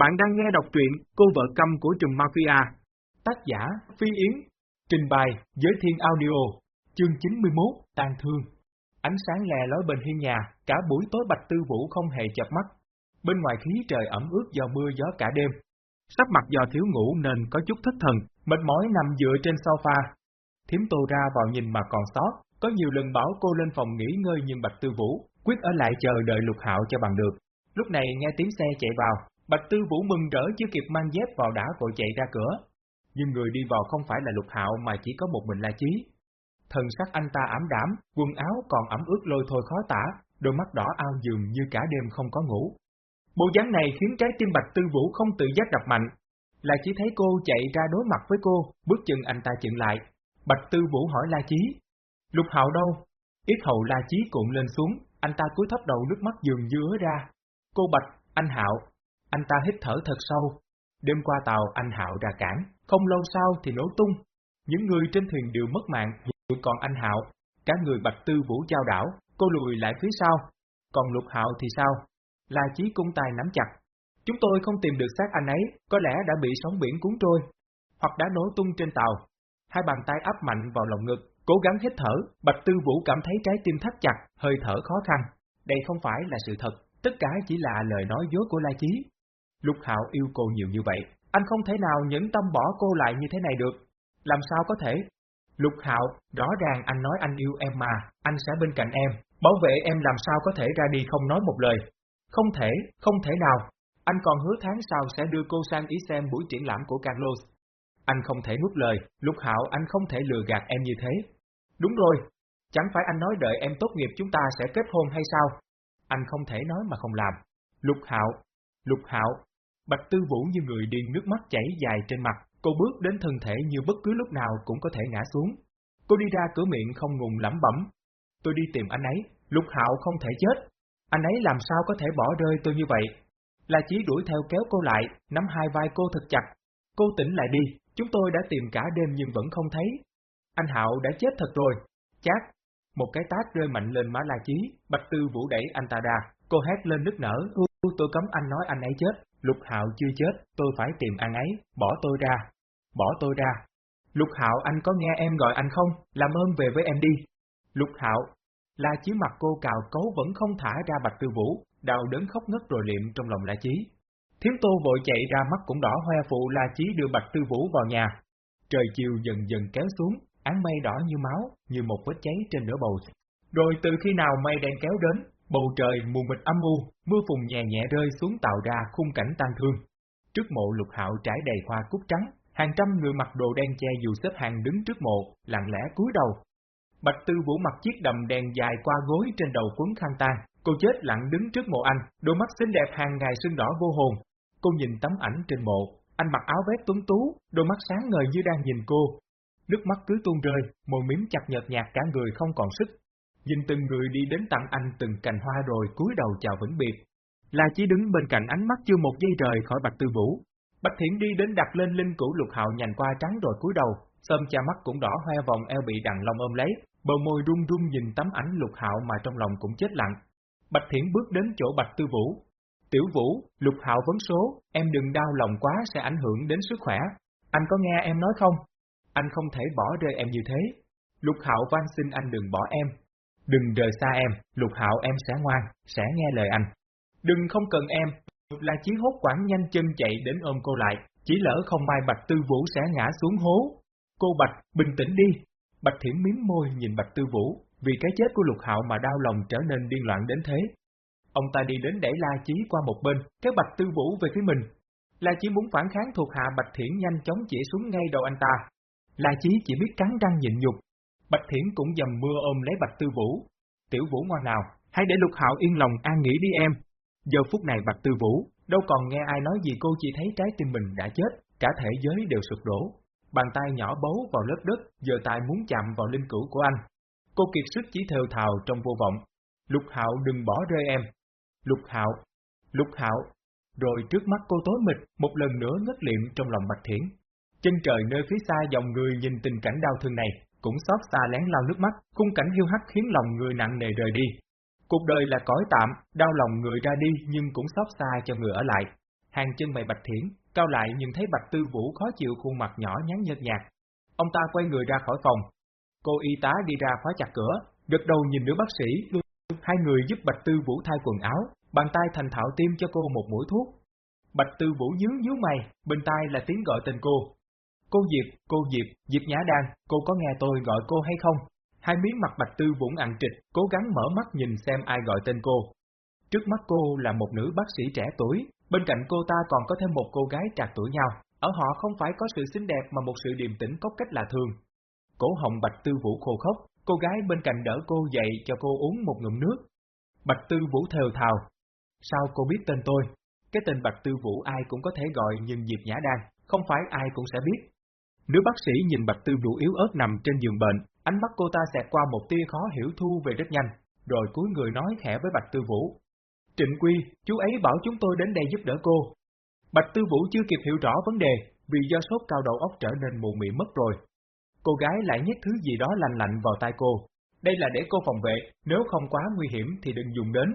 Bạn đang nghe đọc truyện Cô vợ câm của Trùm Mafia. Tác giả Phi Yến. Trình bày Giới Thiên Audio. Chương 91 Tàn Thương. Ánh sáng lè lói bên hiên nhà, cả buổi tối Bạch Tư Vũ không hề chập mắt. Bên ngoài khí trời ẩm ướt do mưa gió cả đêm. Sắp mặt do thiếu ngủ nên có chút thất thần, mệt mỏi nằm dựa trên sofa. Thiếm tô ra vào nhìn mà còn sót, có nhiều lần bảo cô lên phòng nghỉ ngơi nhưng Bạch Tư Vũ quyết ở lại chờ đợi lục hạo cho bằng được. Lúc này nghe tiếng xe chạy vào, Bạch Tư Vũ mừng rỡ chưa kịp mang dép vào đã vội chạy ra cửa. Nhưng người đi vào không phải là lục hạo mà chỉ có một mình La Chí. Thần sắc anh ta ảm đảm, quần áo còn ẩm ướt lôi thôi khó tả, đôi mắt đỏ ao dường như cả đêm không có ngủ. Bộ dáng này khiến trái tim Bạch Tư Vũ không tự giác đập mạnh. La Chí thấy cô chạy ra đối mặt với cô, bước chân anh ta chừng lại. Bạch Tư Vũ hỏi La Chí, Lục Hạo đâu? Yết hầu La Chí cuộn lên xuống, anh ta cúi thấp đầu nước mắt dường như ứa ra. Cô Bạch, anh Hạo, anh ta hít thở thật sâu. Đêm qua tàu anh Hạo ra cản, không lâu sau thì nổ tung. Những người trên thuyền đều mất mạng, chỉ còn anh Hạo, cả người Bạch Tư Vũ trao đảo, cô lùi lại phía sau. Còn Lục Hạo thì sao? La Chí cung tài nắm chặt. Chúng tôi không tìm được xác anh ấy, có lẽ đã bị sóng biển cuốn trôi, hoặc đã nổ tung trên tàu. Hai bàn tay áp mạnh vào lòng ngực, cố gắng hít thở, Bạch Tư Vũ cảm thấy trái tim thắt chặt, hơi thở khó khăn. Đây không phải là sự thật, tất cả chỉ là lời nói dối của La Chí. Lục Hạo yêu cô nhiều như vậy, anh không thể nào nhẫn tâm bỏ cô lại như thế này được. Làm sao có thể? Lục Hạo, rõ ràng anh nói anh yêu em mà, anh sẽ bên cạnh em, bảo vệ em làm sao có thể ra đi không nói một lời. Không thể, không thể nào. Anh còn hứa tháng sau sẽ đưa cô sang ý xem buổi triển lãm của Carlos. Anh không thể nuốt lời, Lục Hạo anh không thể lừa gạt em như thế. Đúng rồi, chẳng phải anh nói đợi em tốt nghiệp chúng ta sẽ kết hôn hay sao? Anh không thể nói mà không làm. Lục Hạo, Lục Hạo, Bạch Tư Vũ như người điên nước mắt chảy dài trên mặt, cô bước đến thân thể như bất cứ lúc nào cũng có thể ngã xuống. Cô đi ra cửa miệng không ngùng lẩm bẩm. Tôi đi tìm anh ấy, Lục Hạo không thể chết. Anh ấy làm sao có thể bỏ rơi tôi như vậy? La Chí đuổi theo kéo cô lại, nắm hai vai cô thật chặt. Cô tỉnh lại đi, chúng tôi đã tìm cả đêm nhưng vẫn không thấy. Anh Hạo đã chết thật rồi. Chát, một cái tát rơi mạnh lên má La Chí, Bạch Tư Vũ đẩy anh ta ra, cô hét lên nức nở, tôi cấm anh nói anh ấy chết, Lục Hạo chưa chết, tôi phải tìm anh ấy, bỏ tôi ra, bỏ tôi ra. Lục Hạo anh có nghe em gọi anh không, làm ơn về với em đi. Lục Hạo, La Chí mặt cô cào cấu vẫn không thả ra Bạch Tư Vũ, đau đớn khóc ngất rồi liệm trong lòng La Chí. Thiếm Tô vội chạy ra mắt cũng đỏ hoe phụ La Chí đưa Bạch Tư Vũ vào nhà. Trời chiều dần dần kéo xuống, án mây đỏ như máu, như một vết cháy trên nửa bầu. Rồi từ khi nào mây đen kéo đến, bầu trời mù mịt âm u, mưa phùn nhẹ nhẹ rơi xuống tạo ra khung cảnh tang thương. Trước mộ lục hạo trải đầy hoa cúc trắng, hàng trăm người mặc đồ đen che dù xếp hàng đứng trước mộ, lặng lẽ cúi đầu. Bạch Tư Vũ mặc chiếc đầm đen dài qua gối trên đầu quấn khăn tang, cô chết lặng đứng trước mộ anh, đôi mắt xinh đẹp hàng ngày sưng đỏ vô hồn. Cô nhìn tấm ảnh trên mộ, anh mặc áo vest tuấn tú, đôi mắt sáng ngời như đang nhìn cô, Nước mắt cứ tuôn rơi, môi miếm chặt nhợt nhạt cả người không còn sức. Nhìn từng người đi đến tặng anh từng cành hoa rồi cúi đầu chào vĩnh biệt. La Chí đứng bên cạnh ánh mắt chưa một giây rời khỏi Bạch Tư Vũ. Bạch Thiển đi đến đặt lên linh cửu lục hạo nhành qua trắng rồi cúi đầu, sơm cha mắt cũng đỏ hoe vòng eo bị đằng long ôm lấy, bờ môi run run nhìn tấm ảnh lục hạo mà trong lòng cũng chết lặng. Bạch Thiển bước đến chỗ Bạch Tư Vũ. Tiểu Vũ, lục hạo vấn số, em đừng đau lòng quá sẽ ảnh hưởng đến sức khỏe. Anh có nghe em nói không? Anh không thể bỏ rơi em như thế. Lục Hạo van xin anh đừng bỏ em. Đừng rời xa em, Lục Hạo em sẽ ngoan, sẽ nghe lời anh. Đừng không cần em. Là Chí hốt quảng nhanh chân chạy đến ôm cô lại, chỉ lỡ không may Bạch Tư Vũ sẽ ngã xuống hố. Cô Bạch, bình tĩnh đi. Bạch Thiểm miếm môi nhìn Bạch Tư Vũ, vì cái chết của Lục Hạo mà đau lòng trở nên điên loạn đến thế. Ông ta đi đến đẩy La Chí qua một bên, kéo Bạch Tư Vũ về phía mình. La Chí muốn phản kháng thuộc hạ Bạch Thiển nhanh chóng chỉ xuống ngay đầu anh ta, La Chí chỉ biết cắn răng nhịn nhục. Bạch Thiển cũng dầm mưa ôm lấy Bạch Tư Vũ. Tiểu Vũ ngoan nào, hãy để Lục Hạo yên lòng an nghỉ đi em. Giờ phút này Bạch Tư Vũ, đâu còn nghe ai nói gì cô chỉ thấy trái tim mình đã chết, cả thể giới đều sụp đổ. Bàn tay nhỏ bấu vào lớp đất, giờ tại muốn chạm vào linh cửu của anh. Cô kiệt sức chỉ thều thào trong vô vọng. Lục Hạo đừng bỏ rơi em. Lục Hạo, Lục Hạo. Rồi trước mắt cô tối mịt, một lần nữa ngất liệm trong lòng Bạch Thiển. Chân trời nơi phía xa dòng người nhìn tình cảnh đau thương này, cũng xót xa lén lau nước mắt, khung cảnh hiu hắt khiến lòng người nặng nề rời đi. Cuộc đời là cõi tạm, đau lòng người ra đi nhưng cũng xót xa cho người ở lại. hàng chân mày Bạch Thiển, cao lại nhưng thấy Bạch Tư Vũ khó chịu khuôn mặt nhỏ nhắn nhợt nhạt. Ông ta quay người ra khỏi phòng. Cô y tá đi ra khóa chặt cửa, gật đầu nhìn nữ bác sĩ, hai người giúp Bạch Tư Vũ thay quần áo, bàn tay thành thạo tiêm cho cô một mũi thuốc. Bạch Tư Vũ nhướng nhướng mày, bên tai là tiếng gọi tên cô. Cô Diệp, cô Diệp, Diệp Nhã Đan, cô có nghe tôi gọi cô hay không? Hai miếng mặt Bạch Tư Vũ ặn trịch, cố gắng mở mắt nhìn xem ai gọi tên cô. Trước mắt cô là một nữ bác sĩ trẻ tuổi, bên cạnh cô ta còn có thêm một cô gái trạc tuổi nhau. Ở họ không phải có sự xinh đẹp mà một sự điềm tĩnh có cách là thường. Cổ họng Bạch Tư Vũ khô khốc, cô gái bên cạnh đỡ cô dậy cho cô uống một ngụm nước. Bạch Tư Vũ thều thào. Sao cô biết tên tôi? Cái tên Bạch Tư Vũ ai cũng có thể gọi nhưng Diệp Nhã Đan, không phải ai cũng sẽ biết. Nữ bác sĩ nhìn Bạch Tư Vũ yếu ớt nằm trên giường bệnh, ánh mắt cô ta xẹt qua một tia khó hiểu thu về rất nhanh, rồi cúi người nói khẽ với Bạch Tư Vũ. Trịnh Quy, chú ấy bảo chúng tôi đến đây giúp đỡ cô. Bạch Tư Vũ chưa kịp hiểu rõ vấn đề, vì do sốt cao đầu óc trở nên mù mị mất rồi. Cô gái lại nhét thứ gì đó lành lạnh vào tai cô. Đây là để cô phòng vệ, nếu không quá nguy hiểm thì đừng dùng đến.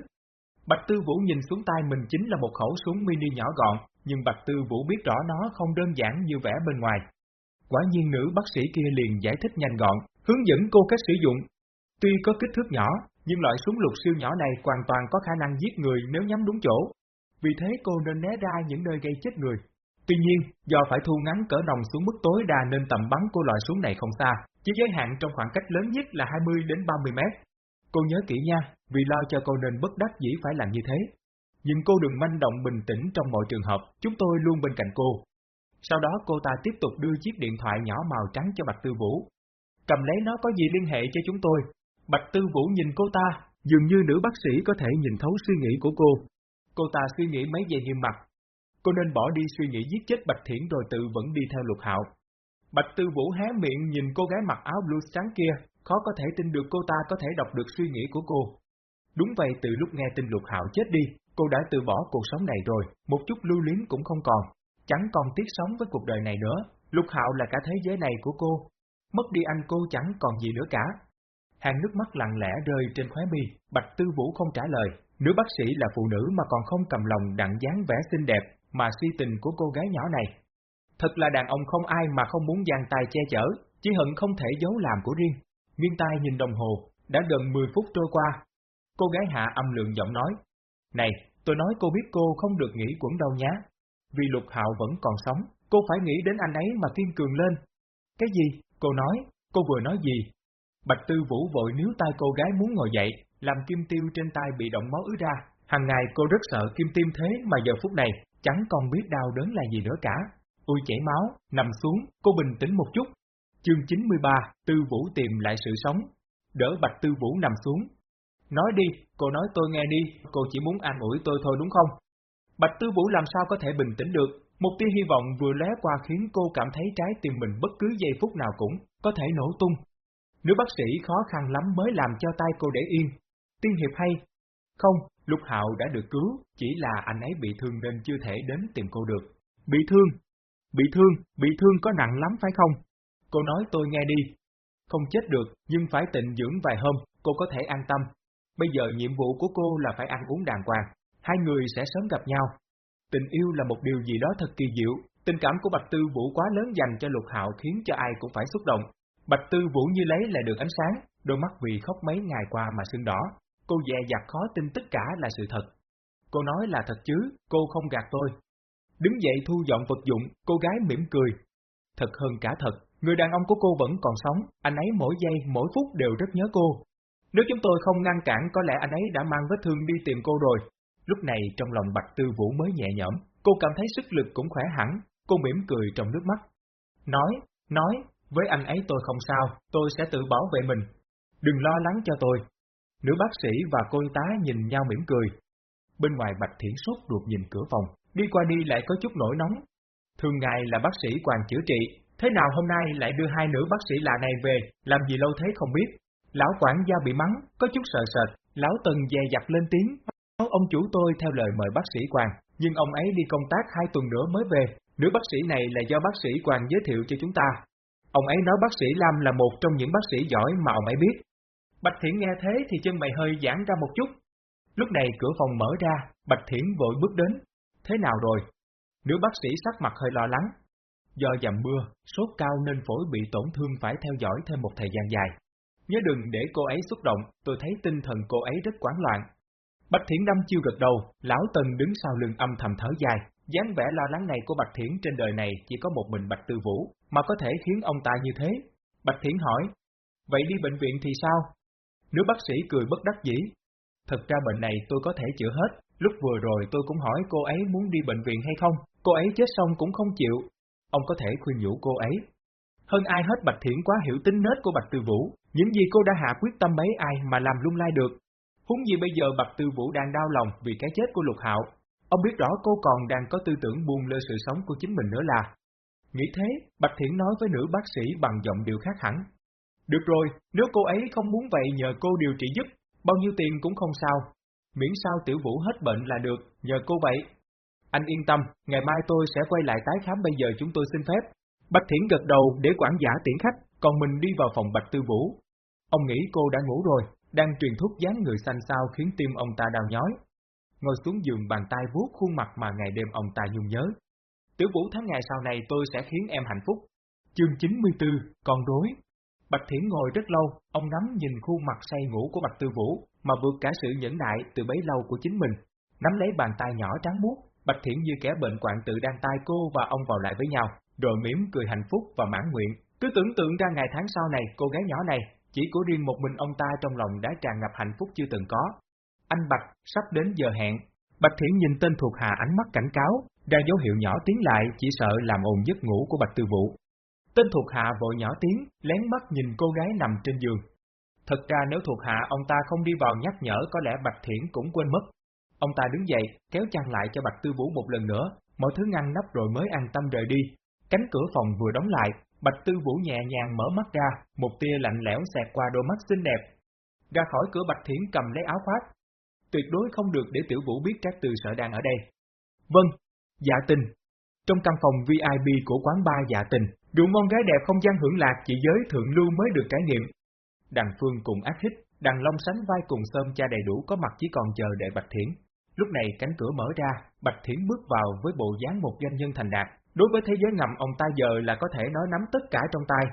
Bạch Tư Vũ nhìn xuống tay mình chính là một khẩu súng mini nhỏ gọn, nhưng Bạch Tư Vũ biết rõ nó không đơn giản như vẻ bên ngoài. Quả nhiên nữ bác sĩ kia liền giải thích nhanh gọn, hướng dẫn cô cách sử dụng. Tuy có kích thước nhỏ, nhưng loại súng lục siêu nhỏ này hoàn toàn có khả năng giết người nếu nhắm đúng chỗ. Vì thế cô nên né ra những nơi gây chết người. Tuy nhiên, do phải thu ngắn cỡ nòng xuống mức tối đa nên tầm bắn của loại súng này không xa, chỉ giới hạn trong khoảng cách lớn nhất là 20 đến 30 mét. Cô nhớ kỹ nha, vì lo cho cô nên bất đắc dĩ phải làm như thế. Nhưng cô đừng manh động bình tĩnh trong mọi trường hợp, chúng tôi luôn bên cạnh cô. Sau đó cô ta tiếp tục đưa chiếc điện thoại nhỏ màu trắng cho Bạch Tư Vũ. Cầm lấy nó có gì liên hệ cho chúng tôi. Bạch Tư Vũ nhìn cô ta, dường như nữ bác sĩ có thể nhìn thấu suy nghĩ của cô. Cô ta suy nghĩ mấy giây nghiêm mặt. Cô nên bỏ đi suy nghĩ giết chết Bạch Thiển rồi tự vẫn đi theo lục hạo. Bạch Tư Vũ hé miệng nhìn cô gái mặc áo blue sáng kia, khó có thể tin được cô ta có thể đọc được suy nghĩ của cô. Đúng vậy từ lúc nghe tin lục hạo chết đi, cô đã từ bỏ cuộc sống này rồi, một chút lưu luyến cũng không còn, chẳng còn tiếc sống với cuộc đời này nữa, lục hạo là cả thế giới này của cô. Mất đi anh cô chẳng còn gì nữa cả. Hàng nước mắt lặng lẽ rơi trên khóe mi, Bạch Tư Vũ không trả lời, nữ bác sĩ là phụ nữ mà còn không cầm lòng đặng dáng vẻ xinh đẹp, mà suy tình của cô gái nhỏ này. Thật là đàn ông không ai mà không muốn giang tay che chở, chỉ hận không thể giấu làm của riêng. Nguyên tai nhìn đồng hồ, đã gần 10 phút trôi qua. Cô gái hạ âm lượng giọng nói. Này, tôi nói cô biết cô không được nghĩ quẩn đâu nhá. Vì lục hạo vẫn còn sống, cô phải nghĩ đến anh ấy mà kiên cường lên. Cái gì? Cô nói, cô vừa nói gì? Bạch Tư Vũ vội níu tay cô gái muốn ngồi dậy, làm kim tiêm trên tay bị động máu ứ ra. Hàng ngày cô rất sợ kim tiêm thế mà giờ phút này, chẳng còn biết đau đớn là gì nữa cả. Ui chảy máu, nằm xuống, cô bình tĩnh một chút. Chương 93, Tư Vũ tìm lại sự sống. Đỡ Bạch Tư Vũ nằm xuống. Nói đi, cô nói tôi nghe đi, cô chỉ muốn an ủi tôi thôi đúng không? Bạch Tư Vũ làm sao có thể bình tĩnh được, một tia hy vọng vừa lóe qua khiến cô cảm thấy trái tim mình bất cứ giây phút nào cũng có thể nổ tung. Nữ bác sĩ khó khăn lắm mới làm cho tay cô để yên. Tiên hiệp hay? Không, Lục Hạo đã được cứu, chỉ là anh ấy bị thương nên chưa thể đến tìm cô được. Bị thương? Bị thương, bị thương có nặng lắm phải không? Cô nói tôi nghe đi. Không chết được, nhưng phải tịnh dưỡng vài hôm, cô có thể an tâm. Bây giờ nhiệm vụ của cô là phải ăn uống đàng hoàng, hai người sẽ sớm gặp nhau. Tình yêu là một điều gì đó thật kỳ diệu, tình cảm của Bạch Tư Vũ quá lớn dành cho Lục Hạo khiến cho ai cũng phải xúc động. Bạch Tư Vũ như lấy lại được ánh sáng, đôi mắt vì khóc mấy ngày qua mà sưng đỏ, cô dè dặt khó tin tất cả là sự thật. Cô nói là thật chứ, cô không gạt tôi. Đứng dậy thu dọn vật dụng, cô gái mỉm cười. Thật hơn cả thật, người đàn ông của cô vẫn còn sống, anh ấy mỗi giây, mỗi phút đều rất nhớ cô. Nếu chúng tôi không ngăn cản có lẽ anh ấy đã mang vết thương đi tìm cô rồi. Lúc này trong lòng Bạch Tư Vũ mới nhẹ nhõm, cô cảm thấy sức lực cũng khỏe hẳn, cô mỉm cười trong nước mắt. Nói, nói, với anh ấy tôi không sao, tôi sẽ tự bảo vệ mình. Đừng lo lắng cho tôi. Nữ bác sĩ và cô y tá nhìn nhau mỉm cười. Bên ngoài Bạch Thiển sốt ruột nhìn cửa phòng, đi qua đi lại có chút nổi nóng. Thường ngày là bác sĩ quan chữa trị, thế nào hôm nay lại đưa hai nữ bác sĩ lạ này về, làm gì lâu thế không biết. Lão quản gia bị mắng, có chút sợ sệt, lão tần dè dặt lên tiếng. Ông chủ tôi theo lời mời bác sĩ Quang, nhưng ông ấy đi công tác hai tuần nữa mới về. Nữ bác sĩ này là do bác sĩ Quang giới thiệu cho chúng ta, Ông ấy nói bác sĩ Lam là một trong những bác sĩ giỏi mà ông ấy biết. Bạch Thiển nghe thế thì chân mày hơi giãn ra một chút. Lúc này cửa phòng mở ra, Bạch Thiển vội bước đến. Thế nào rồi? Nữ bác sĩ sắc mặt hơi lo lắng. Do dầm mưa, sốt cao nên phổi bị tổn thương phải theo dõi thêm một thời gian dài. Nhớ đừng để cô ấy xúc động, tôi thấy tinh thần cô ấy rất quán loạn. Bạch Thiển đâm chiêu gật đầu, lão Tần đứng sau lưng âm thầm thở dài, dáng vẻ lo lắng này của Bạch Thiển trên đời này chỉ có một mình Bạch Tư Vũ, mà có thể khiến ông ta như thế. Bạch Thiển hỏi, vậy đi bệnh viện thì sao? Nữ bác sĩ cười bất đắc dĩ. Thật ra bệnh này tôi có thể chữa hết, lúc vừa rồi tôi cũng hỏi cô ấy muốn đi bệnh viện hay không, cô ấy chết xong cũng không chịu. Ông có thể khuyên nhủ cô ấy. Hơn ai hết Bạch Thiển quá hiểu tính nết của Bạch Tư Vũ, những gì cô đã hạ quyết tâm mấy ai mà làm lung lai được. Húng gì bây giờ Bạch Tư Vũ đang đau lòng vì cái chết của Lục Hạo. Ông biết rõ cô còn đang có tư tưởng buông lơ sự sống của chính mình nữa là. Nghĩ thế, Bạch Thiển nói với nữ bác sĩ bằng giọng điệu khác hẳn. Được rồi, nếu cô ấy không muốn vậy nhờ cô điều trị giúp, bao nhiêu tiền cũng không sao. Miễn sao tiểu vũ hết bệnh là được, nhờ cô vậy. Anh yên tâm, ngày mai tôi sẽ quay lại tái khám bây giờ chúng tôi xin phép. Bạch Thiển gật đầu để quản giả tiễn khách, còn mình đi vào phòng Bạch Tư Vũ. Ông nghĩ cô đã ngủ rồi, đang truyền thuốc dáng người xanh sao khiến tim ông ta đau nhói. Ngồi xuống giường bàn tay vuốt khuôn mặt mà ngày đêm ông ta nhung nhớ. Tiểu Vũ tháng ngày sau này tôi sẽ khiến em hạnh phúc. Chương 94, con rối. Bạch Thiển ngồi rất lâu, ông nắm nhìn khuôn mặt say ngủ của Bạch Tư Vũ, mà vượt cả sự nhẫn nại từ bấy lâu của chính mình. Nắm lấy bàn tay nhỏ trắng muốt, Bạch Thiển như kẻ bệnh quạng tự đang tay cô và ông vào lại với nhau, rồi mỉm cười hạnh phúc và mãn nguyện. Cứ tưởng tượng ra ngày tháng sau này, cô gái nhỏ này, chỉ của riêng một mình ông ta trong lòng đã tràn ngập hạnh phúc chưa từng có. Anh Bạch, sắp đến giờ hẹn. Bạch Thiển nhìn tên thuộc hạ ánh mắt cảnh cáo, ra dấu hiệu nhỏ tiếng lại chỉ sợ làm ồn giấc ngủ của Bạch Tư Vũ. Tên thuộc hạ vội nhỏ tiếng, lén mắt nhìn cô gái nằm trên giường. Thật ra nếu thuộc hạ ông ta không đi vào nhắc nhở có lẽ Bạch Thiển cũng quên mất. Ông ta đứng dậy, kéo chăn lại cho Bạch Tư Vũ một lần nữa, mọi thứ ngăn nắp rồi mới an tâm rời đi. Cánh cửa phòng vừa đóng lại, Bạch Tư Vũ nhẹ nhàng mở mắt ra, một tia lạnh lẽo xẹt qua đôi mắt xinh đẹp. Ra khỏi cửa Bạch Thiển cầm lấy áo khoác. Tuyệt đối không được để Tiểu Vũ biết các từ sở đang ở đây. Vâng, dạ tình. Trong căn phòng VIP của quán bar dạ tình, rượu ngon gái đẹp không gian hưởng lạc chỉ giới thượng lưu mới được trải nghiệm. Đằng Phương cùng ác hít, đằng Long sánh vai cùng sơm cha đầy đủ có mặt chỉ còn chờ đợi Bạch Thiển. Lúc này cánh cửa mở ra, Bạch Thiển bước vào với bộ dáng một doanh nhân thành đạt, Đối với thế giới ngầm ông ta giờ là có thể nói nắm tất cả trong tay.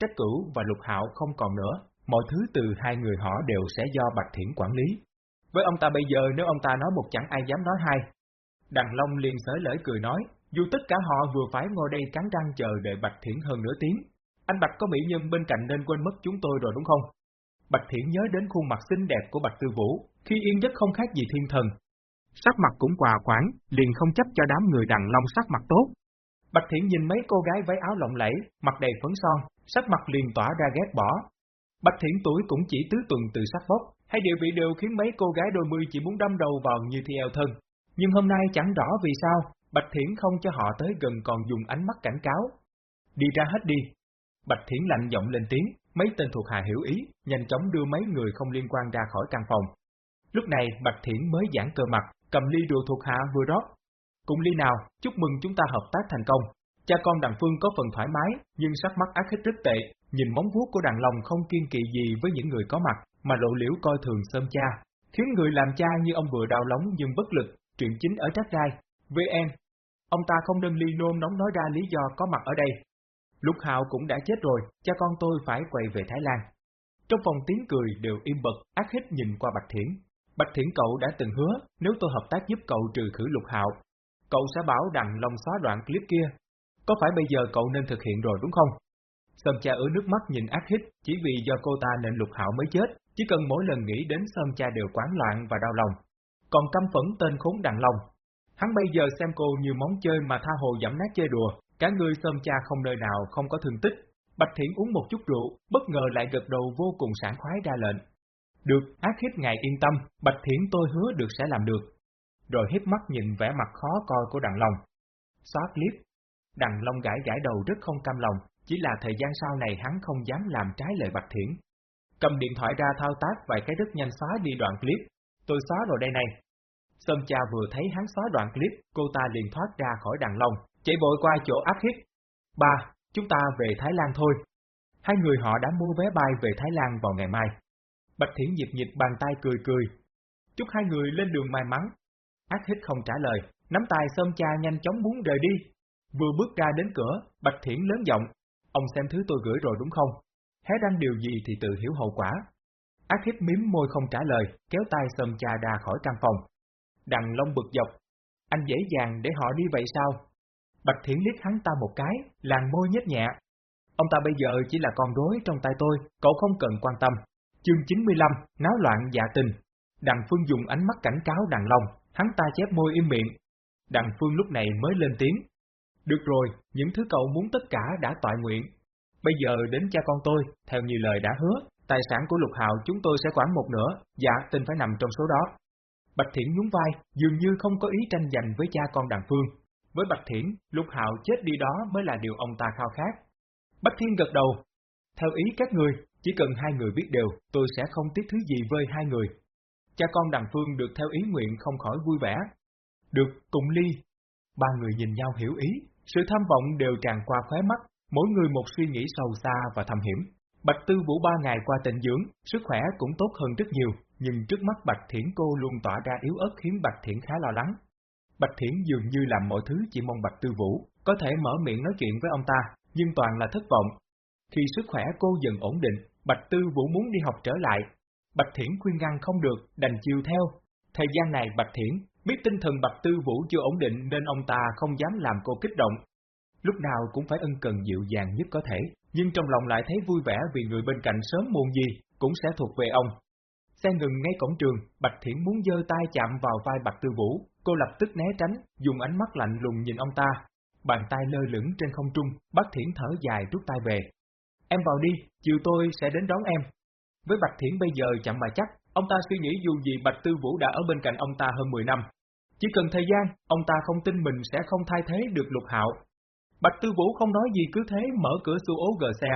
Trách cửu và lục hạo không còn nữa, mọi thứ từ hai người họ đều sẽ do Bạch Thiển quản lý. Với ông ta bây giờ nếu ông ta nói một chẳng ai dám nói hai. Đằng Long liền sới lỡi cười nói, dù tất cả họ vừa phải ngồi đây cắn răng chờ đợi Bạch Thiển hơn nửa tiếng. Anh Bạch có mỹ nhân bên cạnh nên quên mất chúng tôi rồi đúng không? Bạch Thiển nhớ đến khuôn mặt xinh đẹp của Bạch Tư Vũ, khi yên giấc không khác gì thiên thần. Sắc mặt cũng quà khoảng, liền không chấp cho đám người đằng long sắc mặt tốt, Bạch Thiện nhìn mấy cô gái váy áo lộng lẫy, mặt đầy phấn son, sắc mặt liền tỏa ra ghét bỏ. Bạch Thiện tuổi cũng chỉ tứ tuần từ sắc bốc, hay địa vị đều khiến mấy cô gái đôi mươi chỉ muốn đâm đầu vào như thi eo thân. Nhưng hôm nay chẳng rõ vì sao, Bạch Thiển không cho họ tới gần còn dùng ánh mắt cảnh cáo. Đi ra hết đi. Bạch Thiển lạnh giọng lên tiếng, mấy tên thuộc hạ hiểu ý, nhanh chóng đưa mấy người không liên quan ra khỏi căn phòng. Lúc này Bạch Thiển mới giãn cơ mặt, cầm ly rượu thuộc hạ vừa rót, Cùng ly nào, chúc mừng chúng ta hợp tác thành công. Cha con đàn Phương có phần thoải mái, nhưng sắc mắt ác hết rất tệ, nhìn móng vuốt của đàn lòng không kiên kỵ gì với những người có mặt, mà lộ liễu coi thường sơm cha, khiến người làm cha như ông vừa đau lóng nhưng bất lực, chuyện chính ở trách gai. VN, ông ta không nên ly nôn nóng nói ra lý do có mặt ở đây. Lục Hạo cũng đã chết rồi, cha con tôi phải quay về Thái Lan. Trong phòng tiếng cười đều im bật, ác hít nhìn qua Bạch Thiển. Bạch Thiển cậu đã từng hứa, nếu tôi hợp tác giúp cậu trừ khử Lục Hạo, cậu sẽ bảo đằng Long xóa đoạn clip kia. Có phải bây giờ cậu nên thực hiện rồi đúng không? Sơn cha ứa nước mắt nhìn ác hít, chỉ vì do cô ta nên lục hảo mới chết, chỉ cần mỗi lần nghĩ đến Sơn cha đều quán loạn và đau lòng. Còn căm phẫn tên khốn đằng Long. Hắn bây giờ xem cô như món chơi mà tha hồ giảm nát chơi đùa, cả người Sơn cha không nơi nào không có thương tích. Bạch Thiển uống một chút rượu, bất ngờ lại gật đầu vô cùng sảng khoái ra lệnh. Được, ác hít ngài yên tâm, Bạch Thiển tôi hứa được sẽ làm được rồi hiếp mắt nhìn vẻ mặt khó coi của Đặng Long. Xóa clip, Đặng Long gãi gãi đầu rất không cam lòng, chỉ là thời gian sau này hắn không dám làm trái lời Bạch Thiển. Cầm điện thoại ra thao tác vài cái rất nhanh xóa đi đoạn clip, tôi xóa rồi đây này. Sơn cha vừa thấy hắn xóa đoạn clip, cô ta liền thoát ra khỏi Đặng Long, chạy vội qua chỗ áp hít. Ba, chúng ta về Thái Lan thôi. Hai người họ đã mua vé bay về Thái Lan vào ngày mai. Bạch Thiển nhịp nhịp bàn tay cười cười. Chúc hai người lên đường may mắn, Ác hít không trả lời, nắm tay sơm cha nhanh chóng muốn rời đi. Vừa bước ra đến cửa, Bạch Thiển lớn giọng, ông xem thứ tôi gửi rồi đúng không? Hé răng điều gì thì tự hiểu hậu quả. Ác hiếp miếm môi không trả lời, kéo tay sơm cha ra khỏi căn phòng. Đằng Long bực dọc, anh dễ dàng để họ đi vậy sao? Bạch Thiển liếc hắn ta một cái, làn môi nhếch nhẹ. Ông ta bây giờ chỉ là con rối trong tay tôi, cậu không cần quan tâm. Chương 95, náo loạn dạ tình. Đằng Phương dùng ánh mắt cảnh cáo Đằng Long, hắn ta chép môi im miệng. Đằng Phương lúc này mới lên tiếng. Được rồi, những thứ cậu muốn tất cả đã tọa nguyện. Bây giờ đến cha con tôi, theo như lời đã hứa, tài sản của Lục Hạo chúng tôi sẽ quản một nửa, dạ tình phải nằm trong số đó. Bạch Thiển nhún vai, dường như không có ý tranh giành với cha con Đằng Phương. Với Bạch Thiển, Lục Hạo chết đi đó mới là điều ông ta khao khát. Bạch Thiên gật đầu. Theo ý các người, chỉ cần hai người biết đều, tôi sẽ không tiếc thứ gì với hai người. Cha con Đằng Phương được theo ý nguyện không khỏi vui vẻ. Được, cùng ly. Ba người nhìn nhau hiểu ý, sự tham vọng đều tràn qua khóe mắt, mỗi người một suy nghĩ sâu xa và thầm hiểm. Bạch Tư Vũ ba ngày qua tịnh dưỡng, sức khỏe cũng tốt hơn rất nhiều, nhưng trước mắt Bạch Thiển cô luôn tỏa ra yếu ớt khiến Bạch Thiển khá lo lắng. Bạch Thiển dường như làm mọi thứ chỉ mong Bạch Tư Vũ, có thể mở miệng nói chuyện với ông ta, nhưng toàn là thất vọng. Khi sức khỏe cô dần ổn định, Bạch Tư Vũ muốn đi học trở lại. Bạch Thiển khuyên ngăn không được, đành chiều theo. Thời gian này Bạch Thiển biết tinh thần Bạch Tư Vũ chưa ổn định nên ông ta không dám làm cô kích động. Lúc nào cũng phải ân cần dịu dàng nhất có thể, nhưng trong lòng lại thấy vui vẻ vì người bên cạnh sớm muộn gì cũng sẽ thuộc về ông. Xe ngừng ngay cổng trường, Bạch Thiển muốn giơ tay chạm vào vai Bạch Tư Vũ, cô lập tức né tránh, dùng ánh mắt lạnh lùng nhìn ông ta. Bàn tay lơ lửng trên không trung, Bạch Thiển thở dài rút tay về. Em vào đi, chiều tôi sẽ đến đón em. Với Bạch Thiển bây giờ chậm mà chắc, ông ta suy nghĩ dù gì Bạch Tư Vũ đã ở bên cạnh ông ta hơn 10 năm. Chỉ cần thời gian, ông ta không tin mình sẽ không thay thế được lục hạo. Bạch Tư Vũ không nói gì cứ thế mở cửa xu ố gờ xe.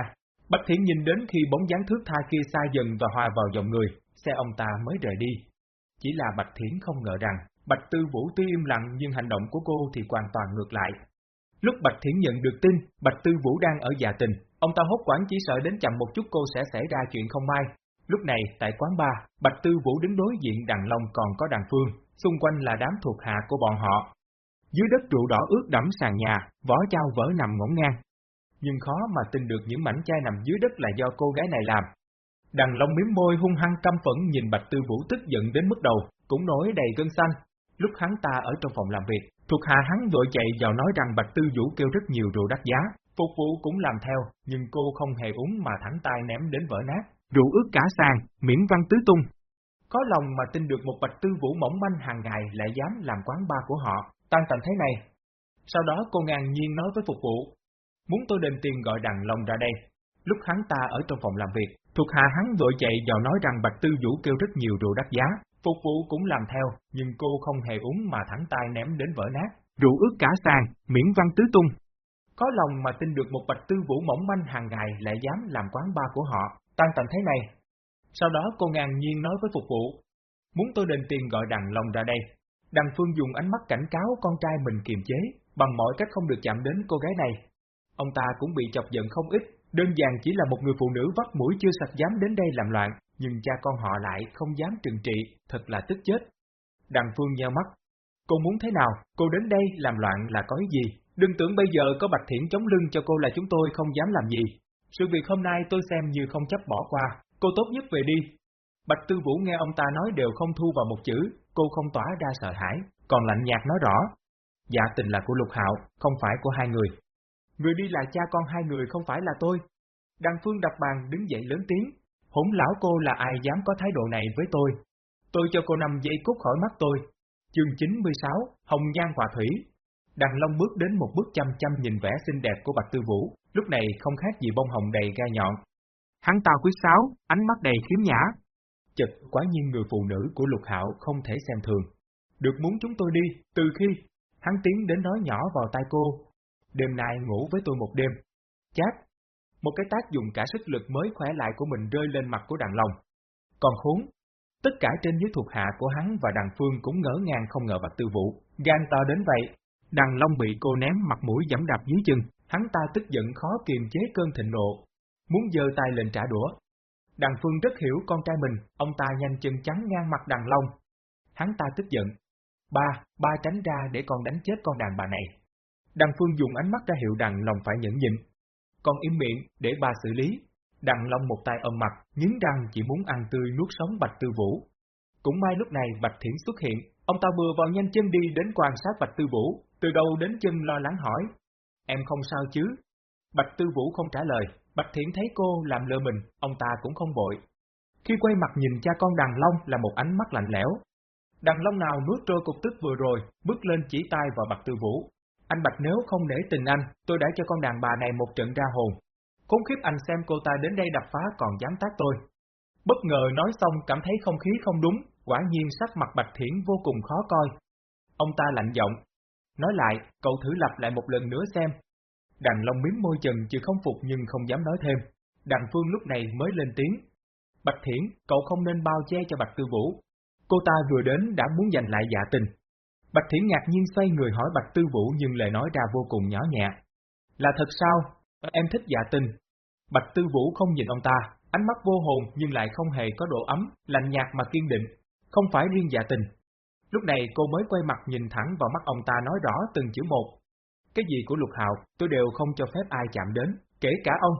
Bạch Thiển nhìn đến khi bóng dáng thước tha kia xa dần và hòa vào dòng người, xe ông ta mới rời đi. Chỉ là Bạch Thiển không ngờ rằng, Bạch Tư Vũ tuy im lặng nhưng hành động của cô thì hoàn toàn ngược lại. Lúc Bạch Thiển nhận được tin, Bạch Tư Vũ đang ở già tình, ông ta hốt quảng chỉ sợ đến chậm một chút cô sẽ xảy ra chuyện không may. Lúc này, tại quán bar, Bạch Tư Vũ đứng đối diện đằng Long còn có đằng Phương, xung quanh là đám thuộc hạ của bọn họ. Dưới đất trụ đỏ ướt đẫm sàn nhà, vỏ chao vỡ nằm ngổn ngang. Nhưng khó mà tin được những mảnh chai nằm dưới đất là do cô gái này làm. Đằng Long miếm môi hung hăng căm phẫn nhìn Bạch Tư Vũ tức giận đến mức đầu, cũng nổi đầy gân xanh. Lúc hắn ta ở trong phòng làm việc, thuộc hạ hắn vội chạy vào nói rằng Bạch Tư Vũ kêu rất nhiều rượu đắt giá, phục vụ cũng làm theo, nhưng cô không hề uống mà thẳng tay ném đến vỡ nát. Rượu ướt cả sàn, miễn văn tứ tung. Có lòng mà tin được một Bạch Tư Vũ mỏng manh hàng ngày lại dám làm quán ba của họ, tan tành thế này. Sau đó cô ngang nhiên nói với phục vụ, muốn tôi đền tiền gọi đằng Long ra đây. Lúc hắn ta ở trong phòng làm việc, thuộc hạ hắn vội chạy vào nói rằng Bạch Tư Vũ kêu rất nhiều rượu đắt giá, phục vụ cũng làm theo, nhưng cô không hề uống mà thẳng tay ném đến vỡ nát. Rượu ướt cả sàn, miễn văn tứ tung. Có lòng mà tin được một Bạch Tư Vũ mỏng manh hàng ngày lại dám làm quán ba của họ, tan tành thế này. Sau đó cô ngang nhiên nói với phục vụ, muốn tôi đền tiền gọi đằng Long ra đây. Đằng Phương dùng ánh mắt cảnh cáo con trai mình kiềm chế, bằng mọi cách không được chạm đến cô gái này. Ông ta cũng bị chọc giận không ít, đơn giản chỉ là một người phụ nữ vắt mũi chưa sạch dám đến đây làm loạn, nhưng cha con họ lại không dám trừng trị, thật là tức chết. Đằng Phương nheo mắt. Cô muốn thế nào, cô đến đây làm loạn là có ý gì? Đừng tưởng bây giờ có Bạch Thiển chống lưng cho cô là chúng tôi không dám làm gì. Sự việc hôm nay tôi xem như không chấp bỏ qua, cô tốt nhất về đi. Bạch Tư Vũ nghe ông ta nói đều không thu vào một chữ, cô không tỏa ra sợ hãi, còn lạnh nhạt nói rõ. Dạ tình là của Lục Hạo, không phải của hai người. Người đi là cha con hai người không phải là tôi. Đăng Phương đập bàn đứng dậy lớn tiếng, hỗn lão cô là ai dám có thái độ này với tôi. Tôi cho cô nằm dây cút khỏi mắt tôi. Chương 96, Hồng Nhan Hòa Thủy. Đằng Long bước đến một bước chăm chăm nhìn vẻ xinh đẹp của Bạch Tư Vũ, lúc này không khác gì bông hồng đầy gai nhọn. Hắn ta quyết sáo, ánh mắt đầy khiếm nhã. Chật, quá nhiên người phụ nữ của Lục Hạo không thể xem thường. Được muốn chúng tôi đi, từ khi, hắn tiến đến nói nhỏ vào tai cô. Đêm nay ngủ với tôi một đêm. Chát, một cái tác dùng cả sức lực mới khỏe lại của mình rơi lên mặt của đàn long. Còn khốn, tất cả trên dưới thuộc hạ của hắn và đàn phương cũng ngỡ ngàng không ngờ Bạch Tư Vũ, gan to đến vậy đằng long bị cô ném mặt mũi giẫm đạp dưới chân, hắn ta tức giận khó kiềm chế cơn thịnh nộ, muốn giơ tay lên trả đũa. đằng phương rất hiểu con trai mình, ông ta nhanh chân trắng ngang mặt đằng long. Hắn ta tức giận. Ba, ba tránh ra để con đánh chết con đàn bà này. Đằng Phương dùng ánh mắt ra hiệu đằng Long phải nhẫn nhịn. Con im miệng, để ba xử lý. Đằng Long một tay ôm mặt, nhấn răng chỉ muốn ăn tươi nuốt sống Bạch Tư Vũ. Cũng may lúc này Bạch Thiển xuất hiện, ông ta vừa vào nhanh chân đi đến quan sát Bạch Tư Vũ, từ đầu đến chân lo lắng hỏi. Em không sao chứ? Bạch Tư Vũ không trả lời, Bạch Thiển thấy cô làm lơ mình, ông ta cũng không bội. Khi quay mặt nhìn cha con Đằng Long là một ánh mắt lạnh lẽo. Đằng Long nào nuốt trôi cục tức vừa rồi, bước lên chỉ tay vào Bạch Tư Vũ. Anh Bạch nếu không để tình anh, tôi đã cho con đàn bà này một trận ra hồn. Khốn khiếp anh xem cô ta đến đây đập phá còn dám tác tôi. Bất ngờ nói xong cảm thấy không khí không đúng, quả nhiên sắc mặt Bạch Thiển vô cùng khó coi. Ông ta lạnh giọng. Nói lại, cậu thử lặp lại một lần nữa xem. Đằng Long miếm môi chừng chưa không phục nhưng không dám nói thêm. Đằng Phương lúc này mới lên tiếng. Bạch Thiển, cậu không nên bao che cho Bạch Tư Vũ. Cô ta vừa đến đã muốn giành lại dạ tình. Bạch Thiển ngạc nhiên xoay người hỏi Bạch Tư Vũ nhưng lời nói ra vô cùng nhỏ nhẹ. Là thật sao? Em thích dạ tình. Bạch Tư Vũ không nhìn ông ta, ánh mắt vô hồn nhưng lại không hề có độ ấm, lạnh nhạt mà kiên định. Không phải riêng dạ tình. Lúc này cô mới quay mặt nhìn thẳng vào mắt ông ta nói rõ từng chữ một. Cái gì của Lục Hạo, tôi đều không cho phép ai chạm đến, kể cả ông.